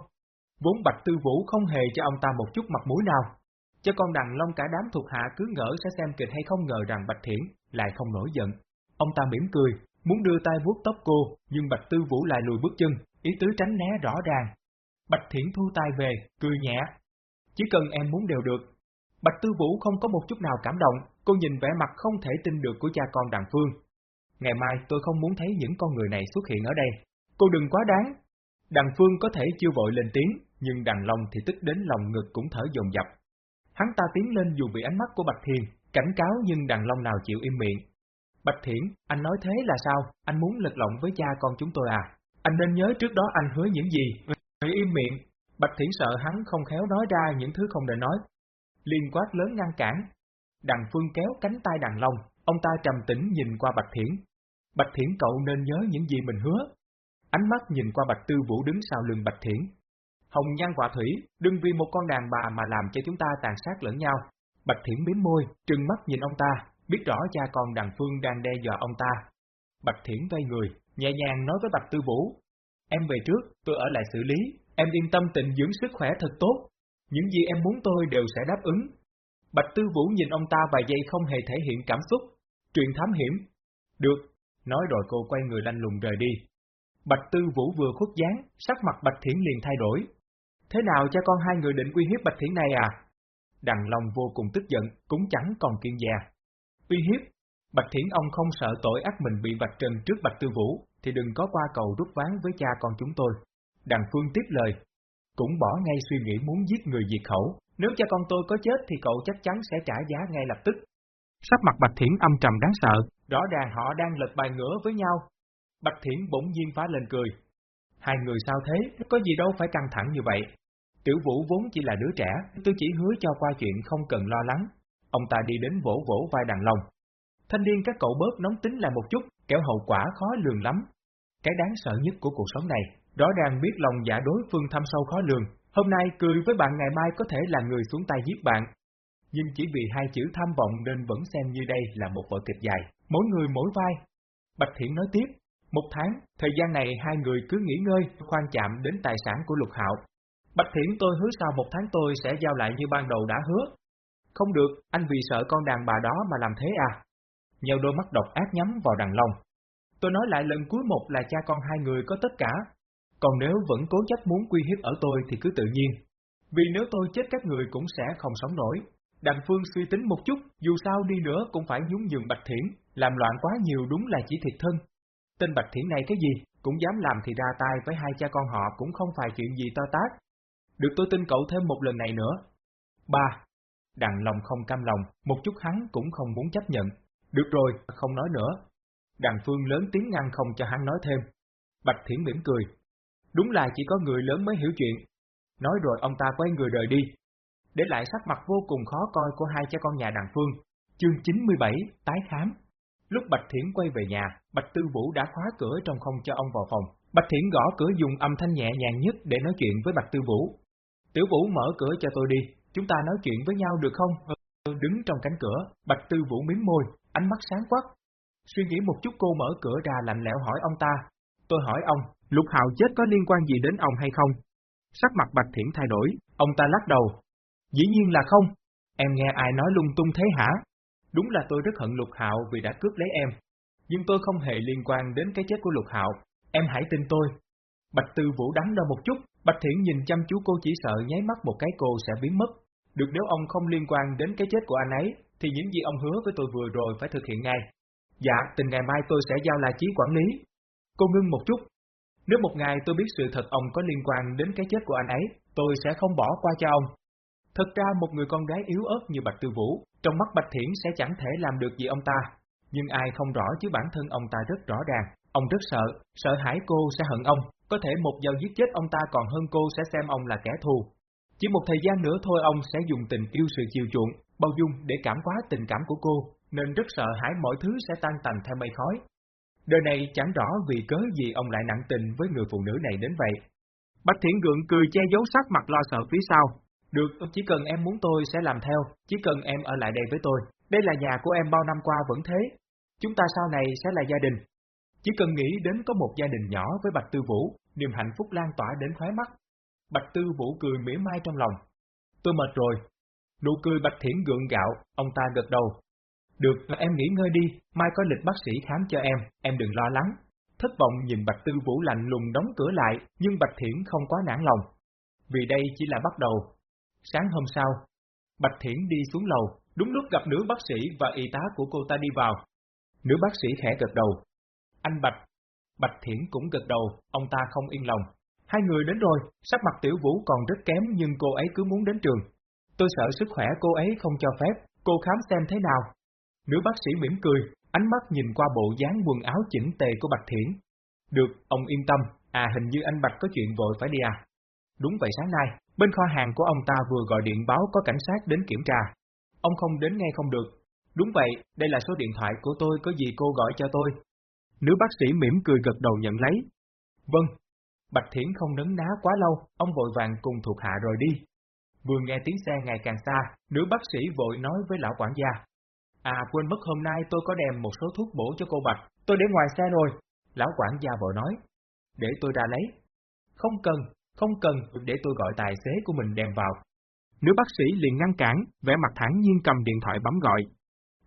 Vốn Bạch Tư Vũ không hề cho ông ta một chút mặt mũi nào. Cho con đàn long cả đám thuộc hạ cứ ngỡ sẽ xem kịch hay không ngờ rằng Bạch Thiển lại không nổi giận. Ông ta mỉm cười, muốn đưa tay vuốt tóc cô, nhưng Bạch Tư Vũ lại lùi bước chân, ý tứ tránh né rõ ràng. Bạch Thiển thu tay về, cười nhẹ. Chỉ cần em muốn đều được. Bạch Tư Vũ không có một chút nào cảm động, cô nhìn vẻ mặt không thể tin được của cha con Đặng phương. Ngày mai tôi không muốn thấy những con người này xuất hiện ở đây. Cô đừng quá đáng. Đằng Phương có thể chưa vội lên tiếng, nhưng đằng Long thì tức đến lòng ngực cũng thở dồn dập. Hắn ta tiến lên dù bị ánh mắt của Bạch Thiền, cảnh cáo nhưng đằng Long nào chịu im miệng. Bạch Thiển, anh nói thế là sao? Anh muốn lật lọng với cha con chúng tôi à? Anh nên nhớ trước đó anh hứa những gì? Hãy im miệng. Bạch Thiển sợ hắn không khéo nói ra những thứ không nên nói. Liên quát lớn ngăn cản. Đằng Phương kéo cánh tay đằng Long, ông ta trầm tĩnh nhìn qua Bạch Thiển. Bạch Thiển cậu nên nhớ những gì mình hứa. Ánh mắt nhìn qua Bạch Tư Vũ đứng sau lưng Bạch Thiển. Hồng nhan quả thủy, đừng vì một con đàn bà mà làm cho chúng ta tàn sát lẫn nhau. Bạch Thiển biếm môi, trừng mắt nhìn ông ta, biết rõ cha con Đằng phương đang đe dọa ông ta. Bạch Thiển vây người, nhẹ nhàng nói với Bạch Tư Vũ. Em về trước, tôi ở lại xử lý, em yên tâm tịnh dưỡng sức khỏe thật tốt. Những gì em muốn tôi đều sẽ đáp ứng. Bạch Tư Vũ nhìn ông ta vài giây không hề thể hiện cảm xúc. Truyền thám hiểm. Được, nói rồi cô quay người lanh lùng rời đi. Bạch Tư Vũ vừa khuất dáng, sắc mặt Bạch Thiển liền thay đổi. Thế nào cha con hai người định uy hiếp Bạch Thiển này à? Đằng Long vô cùng tức giận, cũng chẳng còn kiên già. Uy hiếp, Bạch Thiển ông không sợ tội ác mình bị vạch trần trước Bạch Tư Vũ, thì đừng có qua cầu rút ván với cha con chúng tôi. Đằng Phương tiếp lời, cũng bỏ ngay suy nghĩ muốn giết người diệt khẩu, nếu cha con tôi có chết thì cậu chắc chắn sẽ trả giá ngay lập tức. Sắc mặt Bạch Thiển âm trầm đáng sợ, rõ ràng họ đang lật bài ngửa với nhau. Bạch Thiển bỗng nhiên phá lên cười. Hai người sao thế, có gì đâu phải căng thẳng như vậy. Tiểu Vũ vốn chỉ là đứa trẻ, tôi chỉ hứa cho qua chuyện không cần lo lắng. Ông ta đi đến vỗ vỗ vai đàn lòng. Thanh niên các cậu bớt nóng tính lại một chút, kéo hậu quả khó lường lắm. Cái đáng sợ nhất của cuộc sống này, rõ ràng biết lòng giả đối phương thăm sâu khó lường, hôm nay cười với bạn ngày mai có thể là người xuống tay giết bạn. Nhưng chỉ vì hai chữ tham vọng nên vẫn xem như đây là một vở kịch dài, mỗi người mỗi vai. Bạch Thiện nói tiếp, một tháng, thời gian này hai người cứ nghỉ ngơi, khoan chạm đến tài sản của Lục Hạo. Bạch Thiển tôi hứa sau một tháng tôi sẽ giao lại như ban đầu đã hứa. Không được, anh vì sợ con đàn bà đó mà làm thế à? Nheo đôi mắt độc ác nhắm vào đàn lòng. Tôi nói lại lần cuối một là cha con hai người có tất cả. Còn nếu vẫn cố chấp muốn quy hiếp ở tôi thì cứ tự nhiên. Vì nếu tôi chết các người cũng sẽ không sống nổi. Đàn Phương suy tính một chút, dù sao đi nữa cũng phải nhún nhường Bạch Thiển, làm loạn quá nhiều đúng là chỉ thiệt thân. Tên Bạch Thiển này cái gì, cũng dám làm thì ra tay với hai cha con họ cũng không phải chuyện gì to tát. Được tôi tin cậu thêm một lần này nữa. 3. Đặng lòng không cam lòng, một chút hắn cũng không muốn chấp nhận. Được rồi, không nói nữa. Đặng Phương lớn tiếng ngăn không cho hắn nói thêm. Bạch Thiển mỉm cười. Đúng là chỉ có người lớn mới hiểu chuyện. Nói rồi ông ta quay người rời đi. Để lại sắc mặt vô cùng khó coi của hai cha con nhà đằng Phương. Chương 97, tái khám. Lúc Bạch Thiển quay về nhà, Bạch Tư Vũ đã khóa cửa trong không cho ông vào phòng. Bạch Thiển gõ cửa dùng âm thanh nhẹ nhàng nhất để nói chuyện với Bạch Tư Vũ. Tiểu Vũ mở cửa cho tôi đi, chúng ta nói chuyện với nhau được không? Ừ, đứng trong cánh cửa, Bạch Tư Vũ miếm môi, ánh mắt sáng quắc. Suy nghĩ một chút cô mở cửa ra lạnh lẽo hỏi ông ta. Tôi hỏi ông, Lục Hạo chết có liên quan gì đến ông hay không? Sắc mặt Bạch Thiển thay đổi, ông ta lắc đầu. Dĩ nhiên là không. Em nghe ai nói lung tung thế hả? Đúng là tôi rất hận Lục Hạo vì đã cướp lấy em. Nhưng tôi không hề liên quan đến cái chết của Lục Hạo. Em hãy tin tôi. Bạch Tư Vũ đắn đo một chút, Bạch Thiển nhìn chăm chú cô chỉ sợ nháy mắt một cái cô sẽ biến mất. Được nếu ông không liên quan đến cái chết của anh ấy, thì những gì ông hứa với tôi vừa rồi phải thực hiện ngay. Dạ, tình ngày mai tôi sẽ giao lại chí quản lý. Cô ngưng một chút. Nếu một ngày tôi biết sự thật ông có liên quan đến cái chết của anh ấy, tôi sẽ không bỏ qua cho ông. Thật ra một người con gái yếu ớt như Bạch Tư Vũ, trong mắt Bạch Thiển sẽ chẳng thể làm được gì ông ta. Nhưng ai không rõ chứ bản thân ông ta rất rõ ràng. Ông rất sợ, sợ hãi cô sẽ hận ông, có thể một dao giết chết ông ta còn hơn cô sẽ xem ông là kẻ thù. Chỉ một thời gian nữa thôi ông sẽ dùng tình yêu sự chiều chuộng, bao dung để cảm hóa tình cảm của cô, nên rất sợ hãi mọi thứ sẽ tan tành theo mây khói. Đời này chẳng rõ vì cớ gì ông lại nặng tình với người phụ nữ này đến vậy. Bạch Thiển Gượng cười che giấu sắc mặt lo sợ phía sau. Được, chỉ cần em muốn tôi sẽ làm theo, chỉ cần em ở lại đây với tôi. Đây là nhà của em bao năm qua vẫn thế. Chúng ta sau này sẽ là gia đình. Chỉ cần nghĩ đến có một gia đình nhỏ với Bạch Tư Vũ, niềm hạnh phúc lan tỏa đến khóe mắt. Bạch Tư Vũ cười mỉa mai trong lòng. Tôi mệt rồi. Nụ cười Bạch Thiển gượng gạo, ông ta gật đầu. Được, em nghỉ ngơi đi, mai có lịch bác sĩ khám cho em, em đừng lo lắng. Thất vọng nhìn Bạch Tư Vũ lạnh lùng đóng cửa lại, nhưng Bạch Thiển không quá nản lòng. Vì đây chỉ là bắt đầu. Sáng hôm sau, Bạch Thiển đi xuống lầu, đúng lúc gặp nữ bác sĩ và y tá của cô ta đi vào. Nữ bác sĩ khẽ gật đầu. Anh Bạch. Bạch Thiển cũng gật đầu, ông ta không yên lòng. Hai người đến rồi, sắc mặt tiểu vũ còn rất kém nhưng cô ấy cứ muốn đến trường. Tôi sợ sức khỏe cô ấy không cho phép, cô khám xem thế nào. Nữ bác sĩ mỉm cười, ánh mắt nhìn qua bộ dáng quần áo chỉnh tề của Bạch Thiển. Được, ông yên tâm, à hình như anh Bạch có chuyện vội phải đi à. Đúng vậy sáng nay, bên kho hàng của ông ta vừa gọi điện báo có cảnh sát đến kiểm tra. Ông không đến ngay không được. Đúng vậy, đây là số điện thoại của tôi, có gì cô gọi cho tôi. Nữ bác sĩ mỉm cười gật đầu nhận lấy. Vâng. Bạch Thiển không nấn ná quá lâu, ông vội vàng cùng thuộc hạ rồi đi. Vừa nghe tiếng xe ngày càng xa, nữ bác sĩ vội nói với lão quản gia. À quên mất hôm nay tôi có đem một số thuốc bổ cho cô Bạch, tôi để ngoài xe rồi. Lão quản gia vội nói. Để tôi ra lấy. Không cần, không cần, để tôi gọi tài xế của mình đem vào. Nữ bác sĩ liền ngăn cản, vẻ mặt thẳng nhiên cầm điện thoại bấm gọi.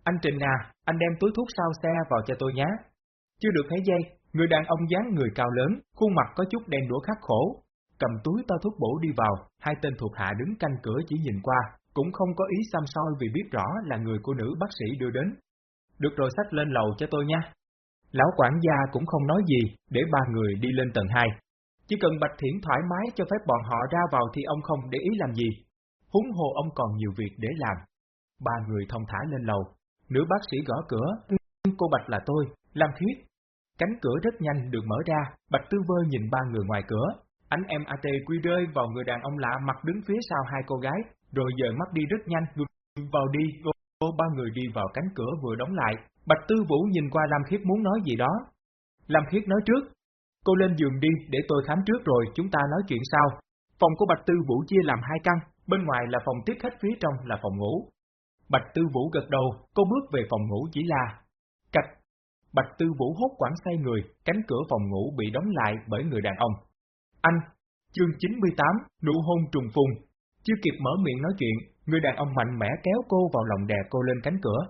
Anh Trình à, anh đem túi thuốc sau xe vào cho tôi nhé. Chưa được thấy giây, người đàn ông dáng người cao lớn, khuôn mặt có chút đen đũa khắc khổ. Cầm túi to thuốc bổ đi vào, hai tên thuộc hạ đứng canh cửa chỉ nhìn qua, cũng không có ý xăm soi vì biết rõ là người của nữ bác sĩ đưa đến. Được rồi sách lên lầu cho tôi nha. Lão quản gia cũng không nói gì, để ba người đi lên tầng 2. Chỉ cần Bạch Thiển thoải mái cho phép bọn họ ra vào thì ông không để ý làm gì. Húng hồ ông còn nhiều việc để làm. Ba người thông thả lên lầu. Nữ bác sĩ gõ cửa. Cô Bạch là tôi, Lam Khiết. Cánh cửa rất nhanh được mở ra, Bạch Tư Vơ nhìn ba người ngoài cửa. Ánh em AT quy rơi vào người đàn ông lạ mặt đứng phía sau hai cô gái, rồi giờ mắt đi rất nhanh, vào đi, cô ba người đi vào cánh cửa vừa đóng lại. Bạch Tư Vũ nhìn qua Lam Khiết muốn nói gì đó. Lam Khiết nói trước, cô lên giường đi để tôi khám trước rồi chúng ta nói chuyện sau. Phòng của Bạch Tư Vũ chia làm hai căn, bên ngoài là phòng tiếp khách phía trong là phòng ngủ. Bạch Tư Vũ gật đầu, cô bước về phòng ngủ chỉ là cạch. Bạch Tư Vũ hốt quảng say người, cánh cửa phòng ngủ bị đóng lại bởi người đàn ông. Anh, chương 98, nụ hôn trùng phùng. Chưa kịp mở miệng nói chuyện, người đàn ông mạnh mẽ kéo cô vào lòng đè cô lên cánh cửa.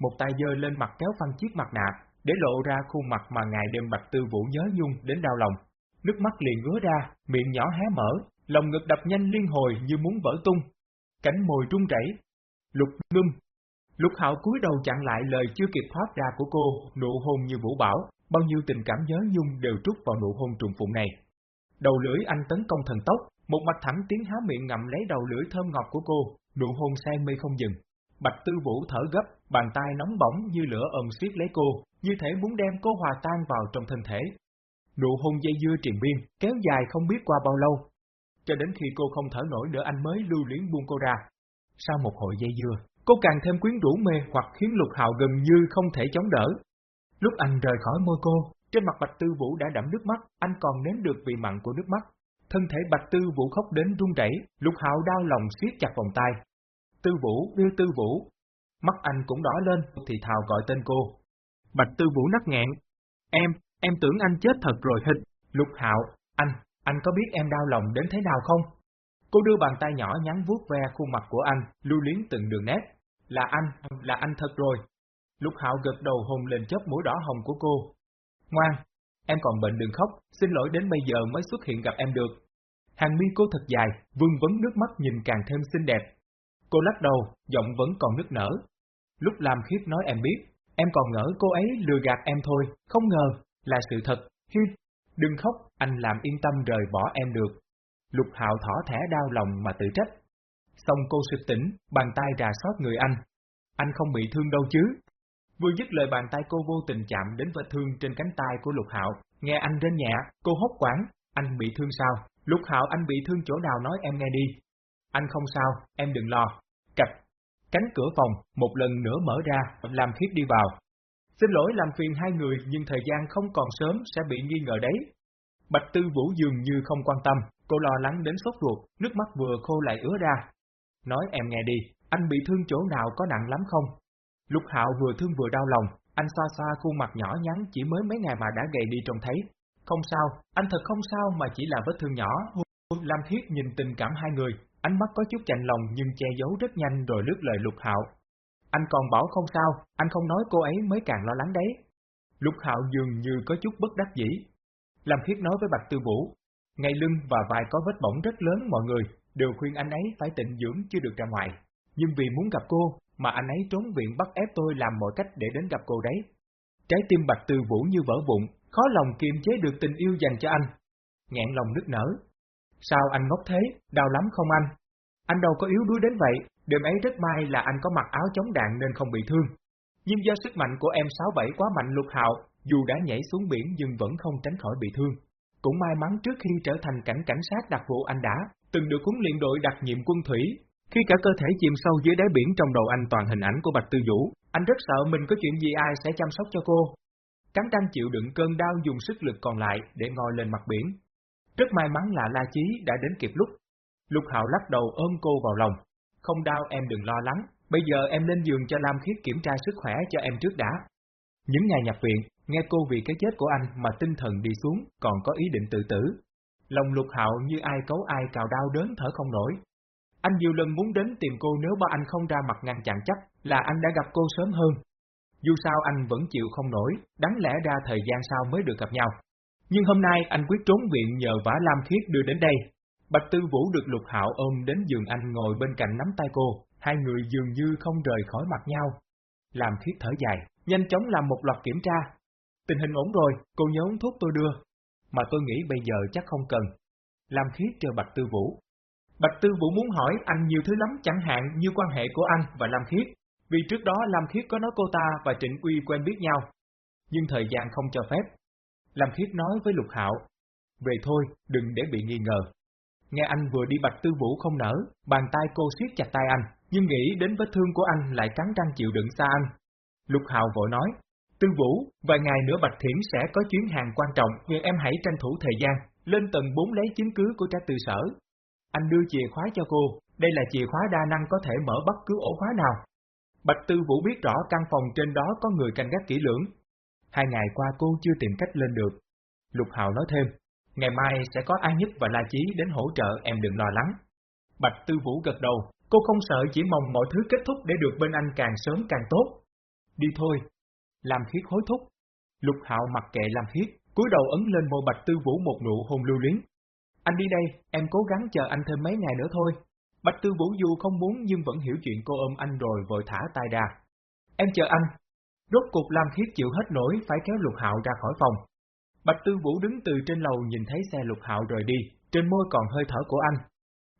Một tay giơ lên mặt kéo phăng chiếc mặt nạ, để lộ ra khuôn mặt mà ngày đêm Bạch Tư Vũ nhớ nhung đến đau lòng. Nước mắt liền ứa ra, miệng nhỏ hé mở, lòng ngực đập nhanh liên hồi như muốn vỡ tung. Cánh môi trung rẩy. Lục ngưng. Lục hạo cúi đầu chặn lại lời chưa kịp thoát ra của cô, nụ hôn như vũ bảo, bao nhiêu tình cảm nhớ nhung đều trút vào nụ hôn trùng phụng này. Đầu lưỡi anh tấn công thần tốc, một mạch thẳng tiếng há miệng ngậm lấy đầu lưỡi thơm ngọt của cô, nụ hôn say mê không dừng. Bạch Tư Vũ thở gấp, bàn tay nóng bỏng như lửa ôm siết lấy cô, như thể muốn đem cô hòa tan vào trong thân thể. Nụ hôn dây dưa triền biên, kéo dài không biết qua bao lâu. Cho đến khi cô không thở nổi nữa anh mới lưu luyến buông cô ra. Sau một hồi dây dưa, cô càng thêm quyến rũ mê hoặc khiến lục hạo gần như không thể chống đỡ. Lúc anh rời khỏi môi cô, trên mặt Bạch Tư Vũ đã đẫm nước mắt, anh còn nếm được vị mặn của nước mắt. Thân thể Bạch Tư Vũ khóc đến run rẩy, Lục Hạo đau lòng siết chặt vòng tay. Tư Vũ, đưa Tư Vũ. Mắt anh cũng đỏ lên, thì thào gọi tên cô. Bạch Tư Vũ nắc nghẹn. Em, em tưởng anh chết thật rồi hình. Lục Hạo, anh, anh có biết em đau lòng đến thế nào không? Cô đưa bàn tay nhỏ nhắn vuốt ve khuôn mặt của anh, lưu luyến từng đường nét. Là anh, là anh thật rồi. Lục Hạo gật đầu hôn lên chớp mũi đỏ hồng của cô. Ngoan, em còn bệnh đừng khóc, xin lỗi đến bây giờ mới xuất hiện gặp em được. Hàng mi cô thật dài, vương vấn nước mắt nhìn càng thêm xinh đẹp. Cô lắc đầu, giọng vẫn còn nức nở. Lúc làm khiếp nói em biết, em còn ngỡ cô ấy lừa gạt em thôi, không ngờ, là sự thật. Hi, đừng khóc, anh làm yên tâm rời bỏ em được. Lục hạo thỏ thẻ đau lòng mà tự trách. Xong cô sực tỉnh, bàn tay rà sót người anh. Anh không bị thương đâu chứ? Vừa dứt lời bàn tay cô vô tình chạm đến vết thương trên cánh tay của Lục Hạo, nghe anh rên nhẹ, cô hốt quảng, anh bị thương sao? Lục Hạo anh bị thương chỗ nào nói em nghe đi. Anh không sao, em đừng lo. Cạch. Cánh cửa phòng, một lần nữa mở ra, làm khiết đi vào. Xin lỗi làm phiền hai người nhưng thời gian không còn sớm sẽ bị nghi ngờ đấy. Bạch Tư Vũ dường như không quan tâm, cô lo lắng đến sốt ruột, nước mắt vừa khô lại ứa ra. Nói em nghe đi, anh bị thương chỗ nào có nặng lắm không? Lục Hạo vừa thương vừa đau lòng, anh xoa xoa khuôn mặt nhỏ nhắn chỉ mới mấy ngày mà đã gầy đi trông thấy. Không sao, anh thật không sao mà chỉ là vết thương nhỏ. Lam Thiết nhìn tình cảm hai người, ánh mắt có chút chạnh lòng nhưng che giấu rất nhanh rồi lướt lời Lục Hạo. Anh còn bảo không sao, anh không nói cô ấy mới càng lo lắng đấy. Lục Hạo dường như có chút bất đắc dĩ. Lam Thiết nói với Bạch Tư Vũ, ngay lưng và vai có vết bỏng rất lớn mọi người đều khuyên anh ấy phải tịnh dưỡng chưa được ra ngoài. Nhưng vì muốn gặp cô, mà anh ấy trốn viện bắt ép tôi làm mọi cách để đến gặp cô đấy. Trái tim Bạch Tư Vũ như vỡ vụn, khó lòng kiềm chế được tình yêu dành cho anh. Ngẹn lòng nức nở. Sao anh ngốc thế, đau lắm không anh? Anh đâu có yếu đuối đến vậy, đêm ấy rất may là anh có mặc áo chống đạn nên không bị thương. Nhưng do sức mạnh của em 67 quá mạnh lục hạo, dù đã nhảy xuống biển nhưng vẫn không tránh khỏi bị thương. Cũng may mắn trước khi trở thành cảnh cảnh sát đặc vụ anh đã, từng được huấn luyện đội đặc nhiệm quân thủy, khi cả cơ thể chìm sâu dưới đáy biển trong đầu anh toàn hình ảnh của Bạch Tư Vũ, anh rất sợ mình có chuyện gì ai sẽ chăm sóc cho cô. Cắn răng chịu đựng cơn đau dùng sức lực còn lại để ngồi lên mặt biển. Rất may mắn là La Chí đã đến kịp lúc. Lục Hạo lắc đầu ôm cô vào lòng. Không đau em đừng lo lắng, bây giờ em lên giường cho Lam Khiết kiểm tra sức khỏe cho em trước đã. Những ngày nhập viện, nghe cô vì cái chết của anh mà tinh thần đi xuống, còn có ý định tự tử. Lòng Lục Hạo như ai cấu ai cào đau đớn thở không nổi, anh nhiều lần muốn đến tìm cô nếu ba anh không ra mặt ngăn chặn chắc là anh đã gặp cô sớm hơn. Dù sao anh vẫn chịu không nổi, đáng lẽ ra thời gian sau mới được gặp nhau. Nhưng hôm nay anh quyết trốn viện nhờ vả Lam Khiết đưa đến đây. Bạch Tư Vũ được Lục Hạo ôm đến giường anh ngồi bên cạnh nắm tay cô, hai người dường như không rời khỏi mặt nhau. Lam Khiết thở dài, nhanh chóng làm một loạt kiểm tra. Tình hình ổn rồi, cô nhớ uống thuốc tôi đưa. Mà tôi nghĩ bây giờ chắc không cần. Lam Khiết chờ Bạch Tư Vũ, Bạch Tư Vũ muốn hỏi anh nhiều thứ lắm chẳng hạn như quan hệ của anh và Lam Khiết, vì trước đó Lam Khiết có nói cô ta và Trịnh Quy quen biết nhau, nhưng thời gian không cho phép. Lam Khiết nói với Lục Hạo, về thôi, đừng để bị nghi ngờ. Nghe anh vừa đi Bạch Tư Vũ không nở, bàn tay cô siết chặt tay anh, nhưng nghĩ đến vết thương của anh lại cắn răng chịu đựng xa anh. Lục Hạo vội nói, Tư Vũ, vài ngày nữa Bạch Thiển sẽ có chuyến hàng quan trọng, nhưng em hãy tranh thủ thời gian, lên tầng 4 lấy chứng cứ của các tư sở, anh đưa chìa khóa cho cô, đây là chìa khóa đa năng có thể mở bất cứ ổ khóa nào. Bạch Tư Vũ biết rõ căn phòng trên đó có người canh gác kỹ lưỡng. Hai ngày qua cô chưa tìm cách lên được. Lục Hạo nói thêm, ngày mai sẽ có An Nhất và La Chí đến hỗ trợ em đừng lo lắng. Bạch Tư Vũ gật đầu, cô không sợ chỉ mong mọi thứ kết thúc để được bên anh càng sớm càng tốt. Đi thôi. Làm khiết hối thúc. Lục Hạo mặc kệ làm khiết, cúi đầu ấn lên môi Bạch Tư Vũ một nụ hôn lưu luyến, anh đi đây, em cố gắng chờ anh thêm mấy ngày nữa thôi. Bạch Tư Vũ dù không muốn nhưng vẫn hiểu chuyện cô ôm anh rồi vội thả tay ra. Em chờ anh. Rốt cuộc Lam Khiết chịu hết nổi phải kéo Lục Hạo ra khỏi phòng. Bạch Tư Vũ đứng từ trên lầu nhìn thấy xe Lục Hạo rời đi, trên môi còn hơi thở của anh.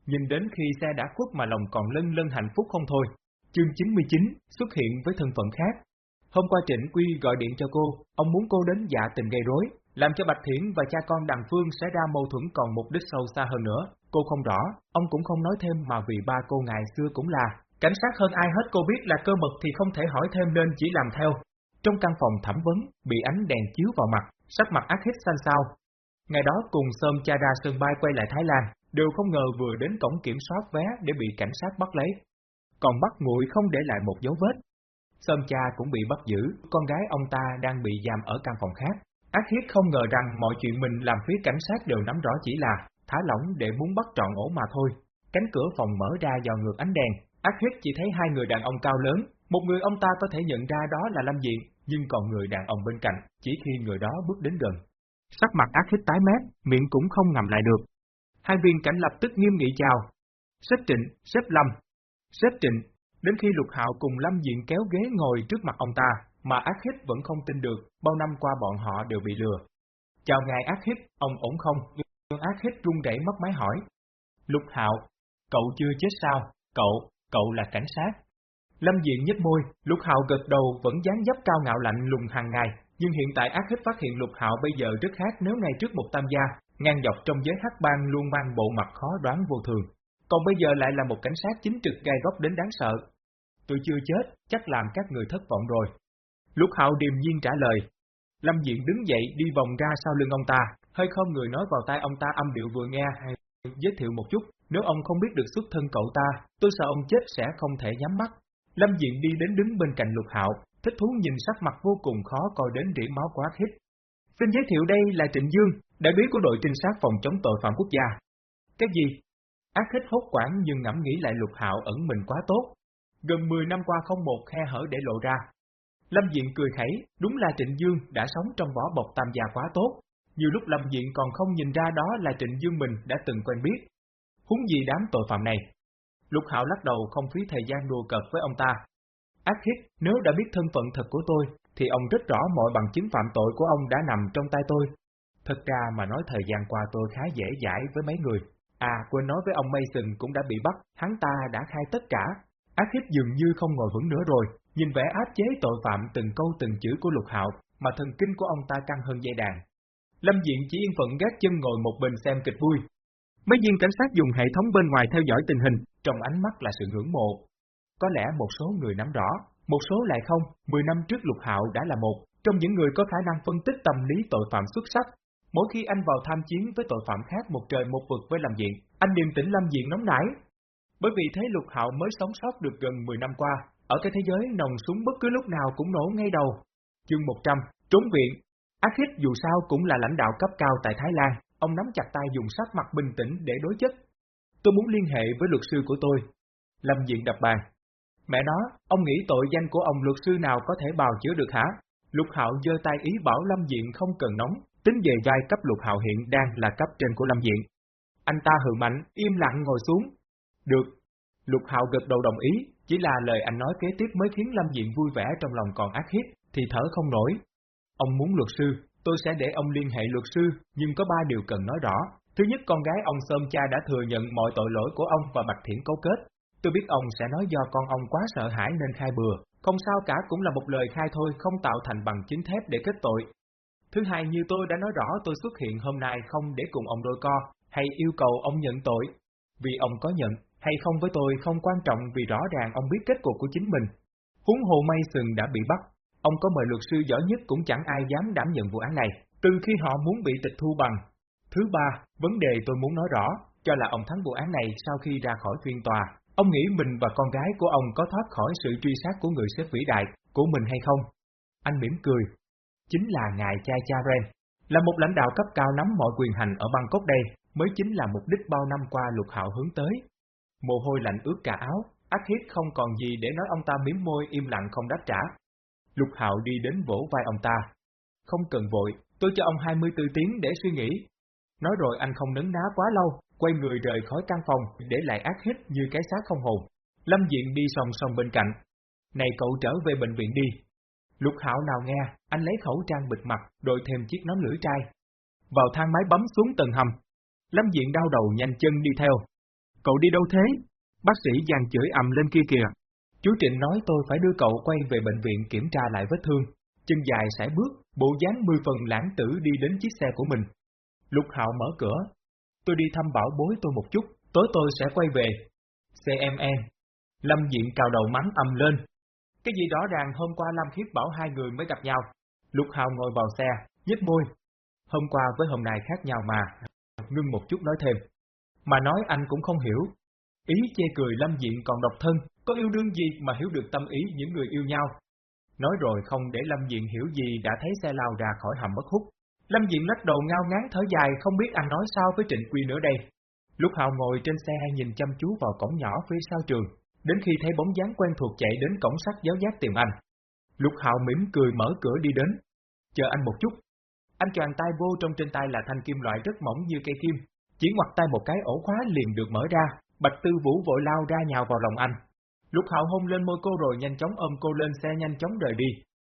Nhìn đến khi xe đã khuất mà lòng còn lân lân hạnh phúc không thôi. Chương 99 xuất hiện với thân phận khác. Hôm qua Trịnh Quy gọi điện cho cô, ông muốn cô đến dạ tình gây rối, làm cho Bạch Thiển và cha con Đằng Phương sẽ ra mâu thuẫn còn mục đích sâu xa hơn nữa. Cô không rõ, ông cũng không nói thêm mà vì ba cô ngày xưa cũng là. Cảnh sát hơn ai hết cô biết là cơ mật thì không thể hỏi thêm nên chỉ làm theo. Trong căn phòng thẩm vấn, bị ánh đèn chiếu vào mặt, sắc mặt ác hít xanh xao. Ngày đó cùng Sơm cha ra sân bay quay lại Thái Lan, đều không ngờ vừa đến cổng kiểm soát vé để bị cảnh sát bắt lấy. Còn bắt nguội không để lại một dấu vết. Sơm cha cũng bị bắt giữ, con gái ông ta đang bị giam ở căn phòng khác. Ác hiếp không ngờ rằng mọi chuyện mình làm phía cảnh sát đều nắm rõ chỉ là thả lỏng để muốn bắt trọn ổ mà thôi. Cánh cửa phòng mở ra vào ngược ánh đèn, ác hiếp chỉ thấy hai người đàn ông cao lớn, một người ông ta có thể nhận ra đó là Lâm Diện, nhưng còn người đàn ông bên cạnh, chỉ khi người đó bước đến gần. Sắc mặt ác hiếp tái mét, miệng cũng không ngầm lại được. Hai viên cảnh lập tức nghiêm nghị chào. Xếp trịnh, xếp lâm. Xếp trịnh, đến khi lục hạo cùng Lâm Diện kéo ghế ngồi trước mặt ông ta, mà ác hít vẫn không tin được, bao năm qua bọn họ đều bị lừa. Chào ngài ác hít, ông ổn không? Nhưng ác hít run rẩy mất máy hỏi. Lục hạo, cậu chưa chết sao? Cậu, cậu là cảnh sát. Lâm Diện nhếch môi, Lục Hạo gật đầu vẫn dáng dấp cao ngạo lạnh lùng hàng ngày, nhưng hiện tại ác hít phát hiện Lục Hạo bây giờ rất khác nếu ngay trước một tam gia, ngang dọc trong giới hắc bang luôn mang bộ mặt khó đoán vô thường. Còn bây giờ lại là một cảnh sát chính trực gai góc đến đáng sợ. Tôi chưa chết, chắc làm các người thất vọng rồi. Lục Hạo điềm nhiên trả lời. Lâm Diện đứng dậy đi vòng ra sau lưng ông ta, hơi không người nói vào tai ông ta âm điệu vừa nghe hay giới thiệu một chút, nếu ông không biết được xuất thân cậu ta, tôi sợ ông chết sẽ không thể nhắm mắt. Lâm Diện đi đến đứng bên cạnh Lục Hạo, thích thú nhìn sắc mặt vô cùng khó coi đến rỉ máu quá khích. Xin giới thiệu đây là Trịnh Dương, đại úy của đội trinh sát phòng chống tội phạm quốc gia. Cái gì? Ác hít hốt quản nhưng ngẫm nghĩ lại Lục Hạo ẩn mình quá tốt. Gần 10 năm qua không một khe hở để lộ ra. Lâm Diện cười khẩy, đúng là Trịnh Dương đã sống trong vỏ bọc tam gia quá tốt. Nhiều lúc Lâm Diện còn không nhìn ra đó là Trịnh Dương mình đã từng quen biết. Húng gì đám tội phạm này? Lục Hạo lắc đầu không phí thời gian đùa cợt với ông ta. Ác hít, nếu đã biết thân phận thật của tôi, thì ông rất rõ mọi bằng chứng phạm tội của ông đã nằm trong tay tôi. Thật ra mà nói thời gian qua tôi khá dễ dãi với mấy người. À, quên nói với ông Mason cũng đã bị bắt, hắn ta đã khai tất cả. Ác hít dường như không ngồi vững nữa rồi, nhìn vẻ áp chế tội phạm từng câu từng chữ của Lục Hạo, mà thần kinh của ông ta căng hơn dây đàn. Lâm Diện chỉ yên phận gác chân ngồi một bên xem kịch vui, Mấy viên cảnh sát dùng hệ thống bên ngoài theo dõi tình hình, trong ánh mắt là sự ngưỡng mộ. Có lẽ một số người nắm rõ, một số lại không, 10 năm trước Lục Hạo đã là một trong những người có khả năng phân tích tâm lý tội phạm xuất sắc. Mỗi khi anh vào tham chiến với tội phạm khác một trời một vực với Lâm Diện, anh điềm tĩnh Lâm Diện nóng nảy. Bởi vì thế Lục Hạo mới sống sót được gần 10 năm qua, ở cái thế giới nòng súng bất cứ lúc nào cũng nổ ngay đầu. Chương 100, trốn viện. Ác dù sao cũng là lãnh đạo cấp cao tại Thái Lan, Ông nắm chặt tay dùng sắc mặt bình tĩnh để đối chất. Tôi muốn liên hệ với luật sư của tôi. Lâm Diện đập bàn. Mẹ nó, ông nghĩ tội danh của ông luật sư nào có thể bào chữa được hả? Lục Hạo giơ tay ý bảo Lâm Diện không cần nóng, tính về vai cấp Lục Hạo hiện đang là cấp trên của Lâm Diện. Anh ta hừ mạnh, im lặng ngồi xuống. Được. Lục Hạo gật đầu đồng ý, chỉ là lời anh nói kế tiếp mới khiến Lâm Diện vui vẻ trong lòng còn ác hiếp, thì thở không nổi. Ông muốn luật sư, tôi sẽ để ông liên hệ luật sư, nhưng có ba điều cần nói rõ. Thứ nhất, con gái ông Sơm Cha đã thừa nhận mọi tội lỗi của ông và Bạch Thiển cấu kết. Tôi biết ông sẽ nói do con ông quá sợ hãi nên khai bừa, không sao cả cũng là một lời khai thôi không tạo thành bằng chính thép để kết tội. Thứ hai, như tôi đã nói rõ tôi xuất hiện hôm nay không để cùng ông đôi co, hay yêu cầu ông nhận tội. Vì ông có nhận, hay không với tôi không quan trọng vì rõ ràng ông biết kết cục của chính mình. Huống hồ Mason đã bị bắt, Ông có mời luật sư giỏi nhất cũng chẳng ai dám đảm nhận vụ án này, từ khi họ muốn bị tịch thu bằng. Thứ ba, vấn đề tôi muốn nói rõ, cho là ông thắng vụ án này sau khi ra khỏi phiên tòa. Ông nghĩ mình và con gái của ông có thoát khỏi sự truy sát của người sếp vĩ đại, của mình hay không? Anh mỉm cười. Chính là ngài cha cha Ren, là một lãnh đạo cấp cao nắm mọi quyền hành ở Bangkok đây, mới chính là mục đích bao năm qua lục hạo hướng tới. Mồ hôi lạnh ướt cả áo, ác hiếp không còn gì để nói ông ta miếm môi im lặng không đáp trả, Lục Hạo đi đến vỗ vai ông ta. Không cần vội, tôi cho ông 24 tiếng để suy nghĩ. Nói rồi anh không nấn ná quá lâu, quay người rời khỏi căn phòng, để lại ác hít như cái xác không hồn. Lâm Diện đi song song bên cạnh. Này cậu trở về bệnh viện đi. Lục Hạo nào nghe, anh lấy khẩu trang bịt mặt, đội thêm chiếc nón lưỡi trai. Vào thang máy bấm xuống tầng hầm. Lâm Diện đau đầu nhanh chân đi theo. Cậu đi đâu thế? Bác sĩ giàn chửi ầm lên kia kìa. Chú Trịnh nói tôi phải đưa cậu quay về bệnh viện kiểm tra lại vết thương. Chân dài sải bước, bộ dáng mười phần lãng tử đi đến chiếc xe của mình. Lục Hạo mở cửa. Tôi đi thăm bảo bối tôi một chút, tối tôi sẽ quay về. cme. Lâm Diện cào đầu mắng ầm lên. Cái gì đó ràng hôm qua Lâm Khiết bảo hai người mới gặp nhau. Lục Hạo ngồi vào xe, nhếch môi. Hôm qua với hôm nay khác nhau mà. Ngưng một chút nói thêm. Mà nói anh cũng không hiểu. Ý chê cười Lâm Diện còn độc thân, có yêu đương gì mà hiểu được tâm ý những người yêu nhau, Nói rồi không để Lâm Diện hiểu gì đã thấy xe lao ra khỏi hầm bất hút. Lâm Diện lắc đầu ngao ngán thở dài không biết anh nói sao với Trịnh Quy nữa đây. Lúc Hào ngồi trên xe nhìn chăm chú vào cổng nhỏ phía sau trường, đến khi thấy bóng dáng quen thuộc chạy đến cổng sắt giáo giác tìm anh. Lục Hào mỉm cười mở cửa đi đến. Chờ anh một chút. Anh choàng tay vô trong trên tay là thanh kim loại rất mỏng như cây kim, chỉ ngoặt tay một cái ổ khóa liền được mở ra, Bạch Tư Vũ vội lao ra nhào vào lòng anh. Lúc Hạo hôn lên môi cô rồi nhanh chóng ôm cô lên xe nhanh chóng rời đi,